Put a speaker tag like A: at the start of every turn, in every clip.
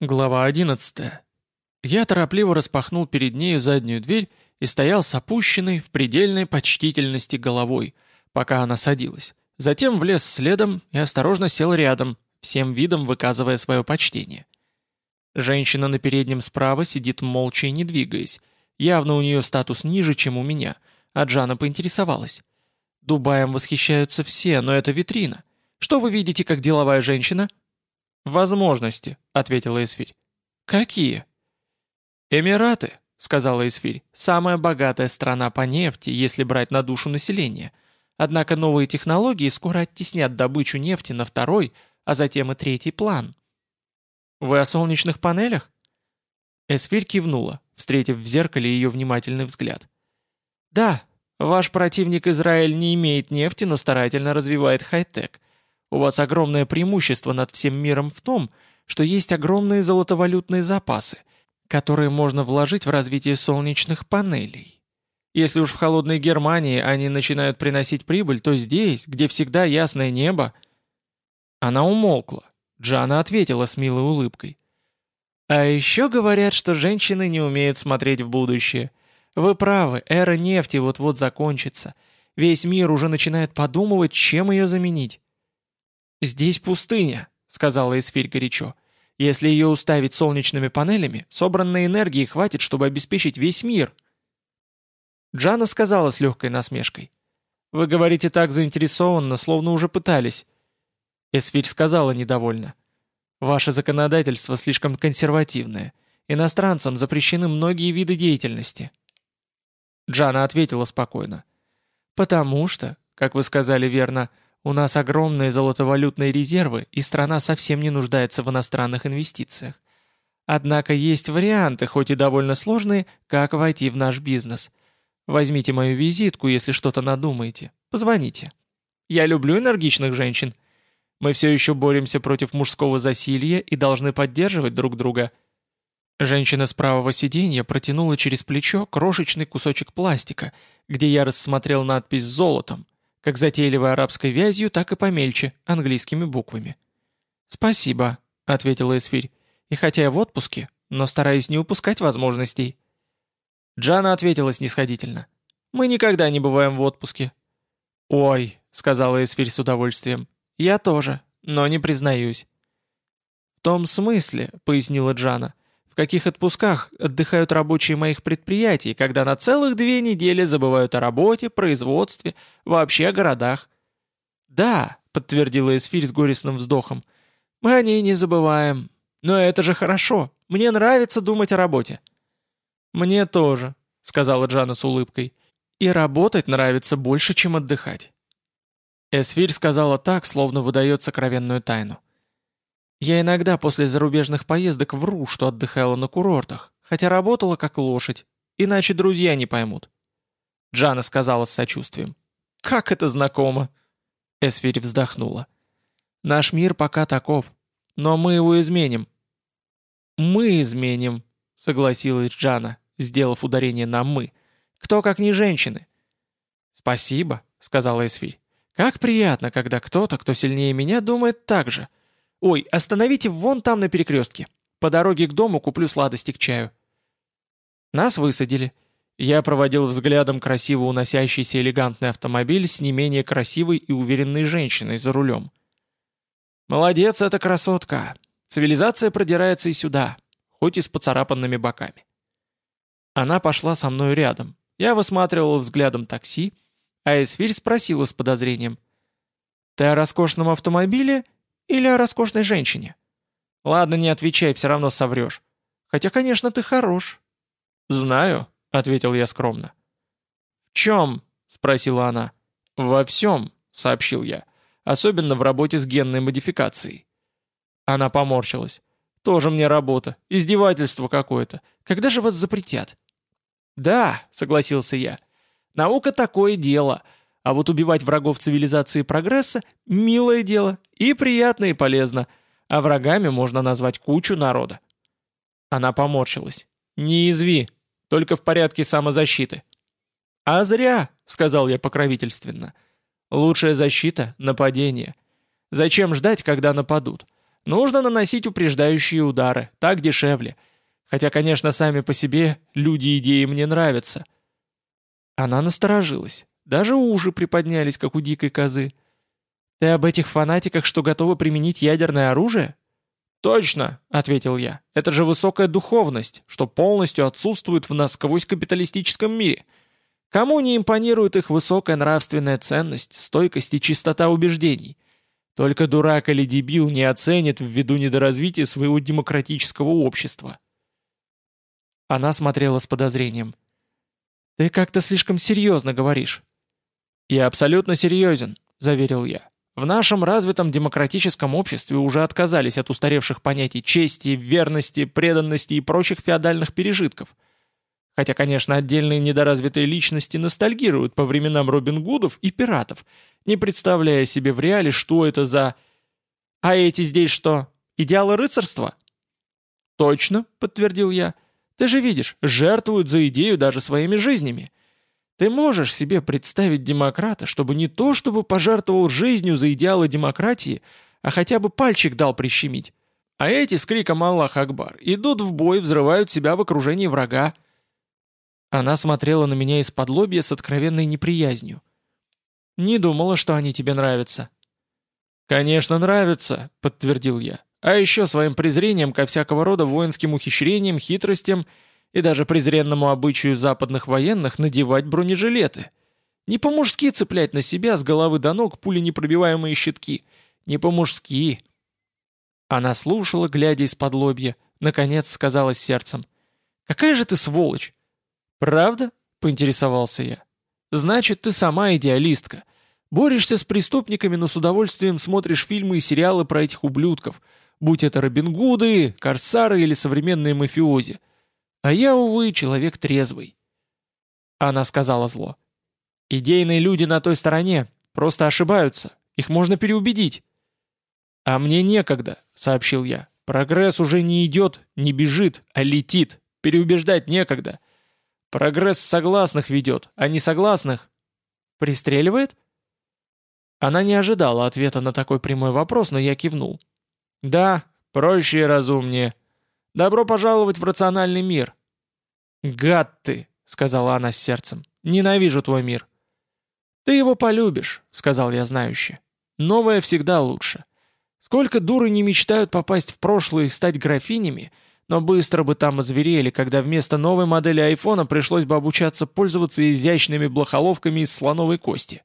A: Глава 11. Я торопливо распахнул перед нею заднюю дверь и стоял с опущенной в предельной почтительности головой, пока она садилась. Затем влез следом и осторожно сел рядом, всем видом выказывая свое почтение. Женщина на переднем справа сидит молча и не двигаясь. Явно у нее статус ниже, чем у меня, а Джана поинтересовалась. Дубаем восхищаются все, но это витрина. Что вы видите, как деловая женщина? «Возможности», — ответила Эсфирь. «Какие?» «Эмираты», — сказала Эсфирь, — «самая богатая страна по нефти, если брать на душу населения. Однако новые технологии скоро оттеснят добычу нефти на второй, а затем и третий план». «Вы о солнечных панелях?» Эсфирь кивнула, встретив в зеркале ее внимательный взгляд. «Да, ваш противник Израиль не имеет нефти, но старательно развивает хай-тек. У вас огромное преимущество над всем миром в том, что есть огромные золотовалютные запасы, которые можно вложить в развитие солнечных панелей. Если уж в холодной Германии они начинают приносить прибыль, то здесь, где всегда ясное небо... Она умолкла. Джана ответила с милой улыбкой. «А еще говорят, что женщины не умеют смотреть в будущее. Вы правы, эра нефти вот-вот закончится. Весь мир уже начинает подумывать, чем ее заменить. «Здесь пустыня», — сказала Эсфирь горячо. «Если ее уставить солнечными панелями, собранной энергии хватит, чтобы обеспечить весь мир». Джана сказала с легкой насмешкой. «Вы говорите так заинтересованно, словно уже пытались». Эсфирь сказала недовольно. «Ваше законодательство слишком консервативное. Иностранцам запрещены многие виды деятельности». Джана ответила спокойно. «Потому что, как вы сказали верно, — у нас огромные золотовалютные резервы, и страна совсем не нуждается в иностранных инвестициях. Однако есть варианты, хоть и довольно сложные, как войти в наш бизнес. Возьмите мою визитку, если что-то надумаете. Позвоните. Я люблю энергичных женщин. Мы все еще боремся против мужского засилья и должны поддерживать друг друга. Женщина с правого сиденья протянула через плечо крошечный кусочек пластика, где я рассмотрел надпись «золотом», как затейливой арабской вязью, так и помельче, английскими буквами. «Спасибо», — ответила Эсфирь, — «и хотя я в отпуске, но стараюсь не упускать возможностей». Джана ответила снисходительно. «Мы никогда не бываем в отпуске». «Ой», — сказала Эсфирь с удовольствием, — «я тоже, но не признаюсь». «В том смысле», — пояснила Джана, — в каких отпусках отдыхают рабочие моих предприятий, когда на целых две недели забывают о работе, производстве, вообще о городах. «Да», — подтвердила Эсфирь с горестным вздохом, — «мы о ней не забываем. Но это же хорошо. Мне нравится думать о работе». «Мне тоже», — сказала Джана с улыбкой. «И работать нравится больше, чем отдыхать». Эсфирь сказала так, словно выдает сокровенную тайну. Я иногда после зарубежных поездок вру, что отдыхала на курортах, хотя работала как лошадь, иначе друзья не поймут. Джана сказала с сочувствием. «Как это знакомо!» Эсфирь вздохнула. «Наш мир пока таков, но мы его изменим». «Мы изменим», — согласилась Джана, сделав ударение на «мы». «Кто, как не женщины?» «Спасибо», — сказала Эсфирь. «Как приятно, когда кто-то, кто сильнее меня, думает так же. «Ой, остановите вон там на перекрестке. По дороге к дому куплю сладости к чаю». Нас высадили. Я проводил взглядом красиво уносящийся элегантный автомобиль с не менее красивой и уверенной женщиной за рулем. «Молодец эта красотка! Цивилизация продирается и сюда, хоть и с поцарапанными боками». Она пошла со мной рядом. Я высматривал взглядом такси, а Эсфирь спросила с подозрением. «Ты о роскошном автомобиле или о роскошной женщине? Ладно, не отвечай, все равно соврешь. Хотя, конечно, ты хорош. Знаю, ответил я скромно. В чем? спросила она. Во всем, сообщил я. Особенно в работе с генной модификацией. Она поморщилась. Тоже мне работа. Издевательство какое-то. Когда же вас запретят? Да, согласился я. Наука такое дело. А вот убивать врагов цивилизации прогресса – милое дело, и приятно, и полезно, а врагами можно назвать кучу народа. Она поморщилась. «Не изви, только в порядке самозащиты». «А зря», — сказал я покровительственно. «Лучшая защита — нападение. Зачем ждать, когда нападут? Нужно наносить упреждающие удары, так дешевле. Хотя, конечно, сами по себе люди идеи мне нравятся. Она насторожилась. Даже уши приподнялись, как у дикой козы. «Ты об этих фанатиках, что готовы применить ядерное оружие?» «Точно», — ответил я. «Это же высокая духовность, что полностью отсутствует в насквозь капиталистическом мире. Кому не импонирует их высокая нравственная ценность, стойкость и чистота убеждений? Только дурак или дебил не оценит ввиду недоразвития своего демократического общества». Она смотрела с подозрением. «Ты как-то слишком серьезно говоришь». «Я абсолютно серьезен», — заверил я. «В нашем развитом демократическом обществе уже отказались от устаревших понятий чести, верности, преданности и прочих феодальных пережитков. Хотя, конечно, отдельные недоразвитые личности ностальгируют по временам Робин Гудов и пиратов, не представляя себе в реале, что это за... А эти здесь что, идеалы рыцарства?» «Точно», — подтвердил я. «Ты же видишь, жертвуют за идею даже своими жизнями. Ты можешь себе представить демократа, чтобы не то чтобы пожертвовал жизнью за идеалы демократии, а хотя бы пальчик дал прищемить. А эти с криком «Аллах Акбар» идут в бой, взрывают себя в окружении врага. Она смотрела на меня из-под лобья с откровенной неприязнью. «Не думала, что они тебе нравятся». «Конечно, нравятся», — подтвердил я. «А еще своим презрением ко всякого рода воинским ухищрениям, хитростям и даже презренному обычаю западных военных надевать бронежилеты. Не по-мужски цеплять на себя с головы до ног пуленепробиваемые щитки. Не по-мужски. Она слушала, глядя из-под лобья, наконец сказала с сердцем. «Какая же ты сволочь!» «Правда?» — поинтересовался я. «Значит, ты сама идеалистка. Борешься с преступниками, но с удовольствием смотришь фильмы и сериалы про этих ублюдков, будь это Робин Гуды, Корсары или современные мафиози. А я, увы, человек трезвый. Она сказала зло. Идейные люди на той стороне просто ошибаются. Их можно переубедить. А мне некогда, сообщил я. Прогресс уже не идет, не бежит, а летит. Переубеждать некогда. Прогресс согласных ведет, а не согласных. Пристреливает? Она не ожидала ответа на такой прямой вопрос, но я кивнул. Да, проще и разумнее. Добро пожаловать в рациональный мир!» «Гад ты!» — сказала она с сердцем. «Ненавижу твой мир!» «Ты его полюбишь», — сказал я знающе. «Новое всегда лучше. Сколько дуры не мечтают попасть в прошлое и стать графинями, но быстро бы там озверели, когда вместо новой модели айфона пришлось бы обучаться пользоваться изящными блохоловками из слоновой кости».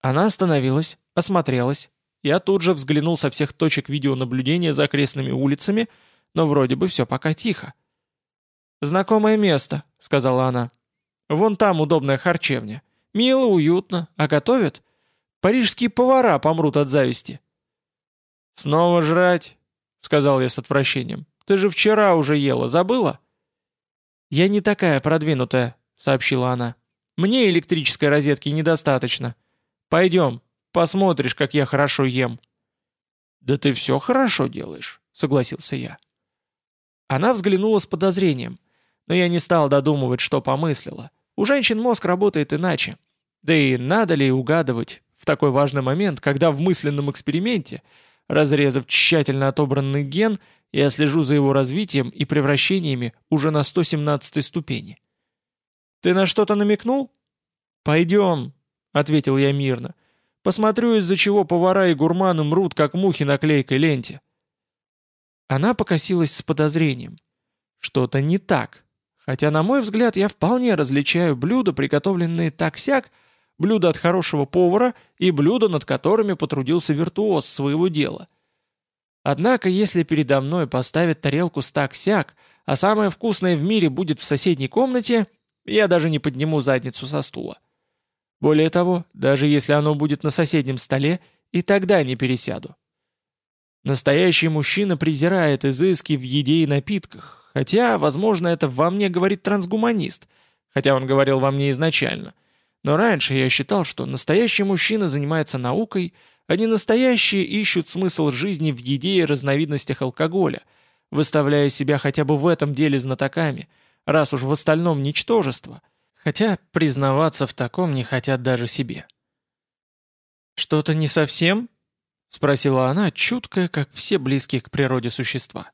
A: Она остановилась, осмотрелась. Я тут же взглянул со всех точек видеонаблюдения за окрестными улицами — но вроде бы все пока тихо. «Знакомое место», — сказала она. «Вон там удобная харчевня. Мило, уютно, а готовят? Парижские повара помрут от зависти». «Снова жрать», — сказал я с отвращением. «Ты же вчера уже ела, забыла?» «Я не такая продвинутая», — сообщила она. «Мне электрической розетки недостаточно. Пойдем, посмотришь, как я хорошо ем». «Да ты все хорошо делаешь», — согласился я. Она взглянула с подозрением, но я не стал додумывать, что помыслила. У женщин мозг работает иначе. Да и надо ли угадывать в такой важный момент, когда в мысленном эксперименте, разрезав тщательно отобранный ген, я слежу за его развитием и превращениями уже на 117 ступени. «Ты на что-то намекнул?» «Пойдем», — ответил я мирно. «Посмотрю, из-за чего повара и гурманы мрут, как мухи на клейкой ленте». Она покосилась с подозрением. Что-то не так. Хотя, на мой взгляд, я вполне различаю блюда, приготовленные так-сяк, блюда от хорошего повара и блюда, над которыми потрудился виртуоз своего дела. Однако, если передо мной поставят тарелку с так-сяк, а самое вкусное в мире будет в соседней комнате, я даже не подниму задницу со стула. Более того, даже если оно будет на соседнем столе, и тогда не пересяду. Настоящий мужчина презирает изыски в еде и напитках, хотя, возможно, это во мне говорит трансгуманист, хотя он говорил во мне изначально. Но раньше я считал, что настоящий мужчина занимается наукой, а не настоящие ищут смысл жизни в еде и разновидностях алкоголя, выставляя себя хотя бы в этом деле знатоками, раз уж в остальном ничтожество, хотя признаваться в таком не хотят даже себе. «Что-то не совсем?» — спросила она, чуткая, как все близкие к природе существа.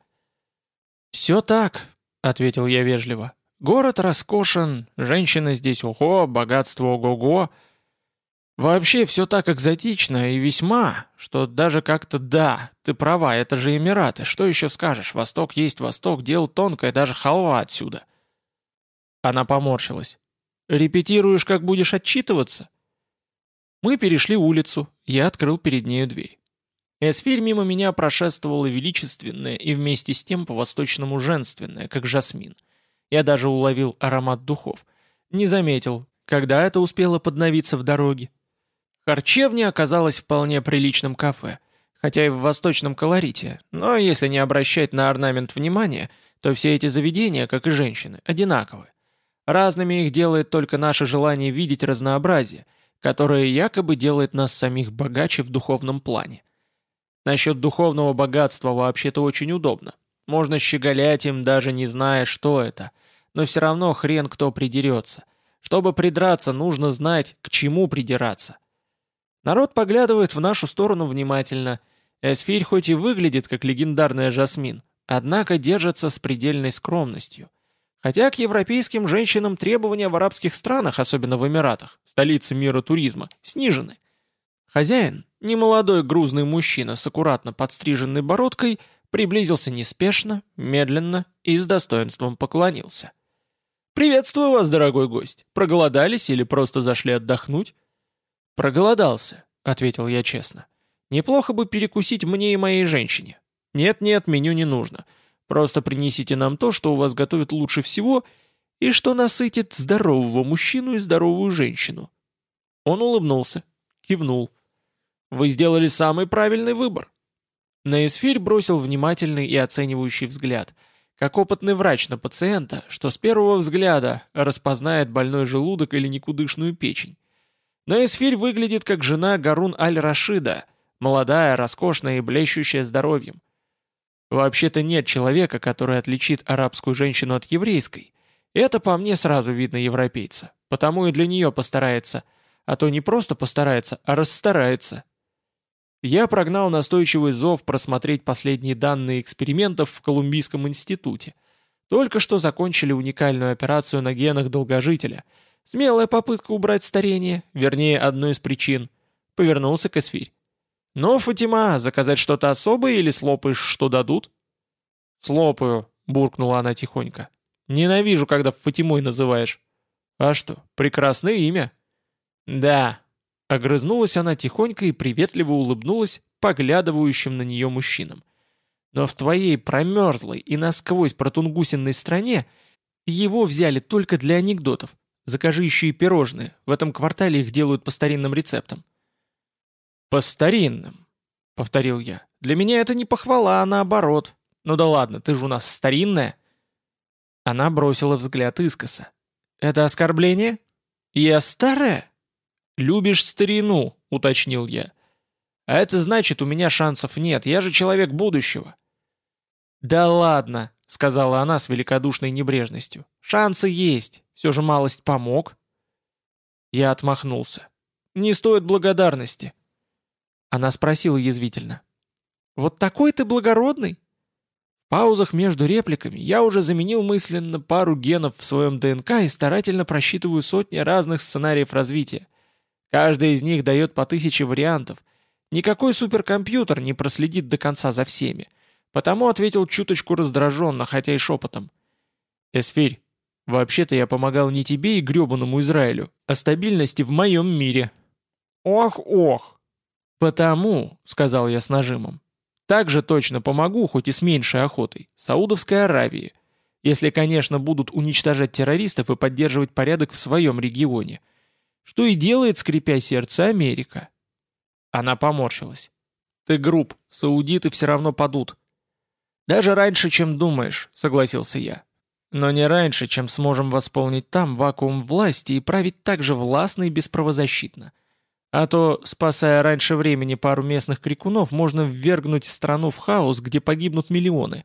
A: «Все так», — ответил я вежливо. «Город роскошен, женщины здесь ого, богатство ого-го. Вообще все так экзотично и весьма, что даже как-то да, ты права, это же Эмираты, что еще скажешь, Восток есть Восток, дело тонкое, даже халва отсюда». Она поморщилась. «Репетируешь, как будешь отчитываться?» Мы перешли улицу, я открыл перед нею дверь. Эсфирь мимо меня прошествовала величественная и вместе с тем по-восточному женственная, как жасмин. Я даже уловил аромат духов. Не заметил, когда это успело подновиться в дороге. Харчевня оказалась вполне приличным кафе, хотя и в восточном колорите, но если не обращать на орнамент внимания, то все эти заведения, как и женщины, одинаковы. Разными их делает только наше желание видеть разнообразие, которое якобы делает нас самих богаче в духовном плане. Насчет духовного богатства вообще-то очень удобно. Можно щеголять им, даже не зная, что это. Но все равно хрен кто придерется. Чтобы придраться, нужно знать, к чему придираться. Народ поглядывает в нашу сторону внимательно. Эсфирь хоть и выглядит как легендарная Жасмин, однако держится с предельной скромностью. Хотя к европейским женщинам требования в арабских странах, особенно в Эмиратах, столице мира туризма, снижены. Хозяин, немолодой грузный мужчина с аккуратно подстриженной бородкой, приблизился неспешно, медленно и с достоинством поклонился. «Приветствую вас, дорогой гость. Проголодались или просто зашли отдохнуть?» «Проголодался», — ответил я честно. «Неплохо бы перекусить мне и моей женщине. Нет-нет, меню не нужно. Просто принесите нам то, что у вас готовят лучше всего, и что насытит здорового мужчину и здоровую женщину». Он улыбнулся, кивнул. Вы сделали самый правильный выбор». На бросил внимательный и оценивающий взгляд, как опытный врач на пациента, что с первого взгляда распознает больной желудок или никудышную печень. Эсфирь выглядит как жена Гарун Аль-Рашида, молодая, роскошная и блещущая здоровьем. Вообще-то нет человека, который отличит арабскую женщину от еврейской. Это по мне сразу видно европейца, потому и для нее постарается, а то не просто постарается, а расстарается. Я прогнал настойчивый зов просмотреть последние данные экспериментов в Колумбийском институте. Только что закончили уникальную операцию на генах долгожителя. Смелая попытка убрать старение, вернее, одной из причин. Повернулся к Эсфирь. «Ну, Фатима, заказать что-то особое или слопаешь, что дадут?» «Слопаю», — буркнула она тихонько. «Ненавижу, когда Фатимой называешь». «А что, прекрасное имя?» «Да», Огрызнулась она тихонько и приветливо улыбнулась поглядывающим на нее мужчинам. Но в твоей промерзлой и насквозь протунгусенной стране его взяли только для анекдотов. Закажи еще и пирожные, в этом квартале их делают по старинным рецептам. «По старинным», — повторил я. «Для меня это не похвала, а наоборот. Ну да ладно, ты же у нас старинная». Она бросила взгляд искоса. «Это оскорбление? Я старая?» «Любишь старину», — уточнил я. «А это значит, у меня шансов нет, я же человек будущего». «Да ладно», — сказала она с великодушной небрежностью. «Шансы есть, все же малость помог». Я отмахнулся. «Не стоит благодарности». Она спросила язвительно. «Вот такой ты благородный?» В паузах между репликами я уже заменил мысленно пару генов в своем ДНК и старательно просчитываю сотни разных сценариев развития. Каждый из них дает по тысяче вариантов. Никакой суперкомпьютер не проследит до конца за всеми. Потому ответил чуточку раздраженно, хотя и шепотом. «Эсфирь, вообще-то я помогал не тебе и гребаному Израилю, а стабильности в моем мире». «Ох, ох!» «Потому», — сказал я с нажимом, — «так же точно помогу, хоть и с меньшей охотой, Саудовской Аравии, если, конечно, будут уничтожать террористов и поддерживать порядок в своем регионе». Что и делает, скрипя сердце, Америка. Она поморщилась. Ты груб, саудиты все равно падут. Даже раньше, чем думаешь, согласился я. Но не раньше, чем сможем восполнить там вакуум власти и править так же властно и бесправозащитно. А то, спасая раньше времени пару местных крикунов, можно ввергнуть страну в хаос, где погибнут миллионы.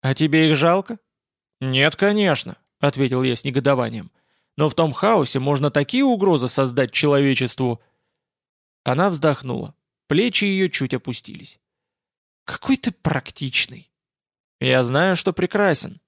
A: «А тебе их жалко?» «Нет, конечно», — ответил я с негодованием. Но в том хаосе можно такие угрозы создать человечеству. Она вздохнула. Плечи ее чуть опустились. «Какой ты практичный!» «Я знаю, что прекрасен»,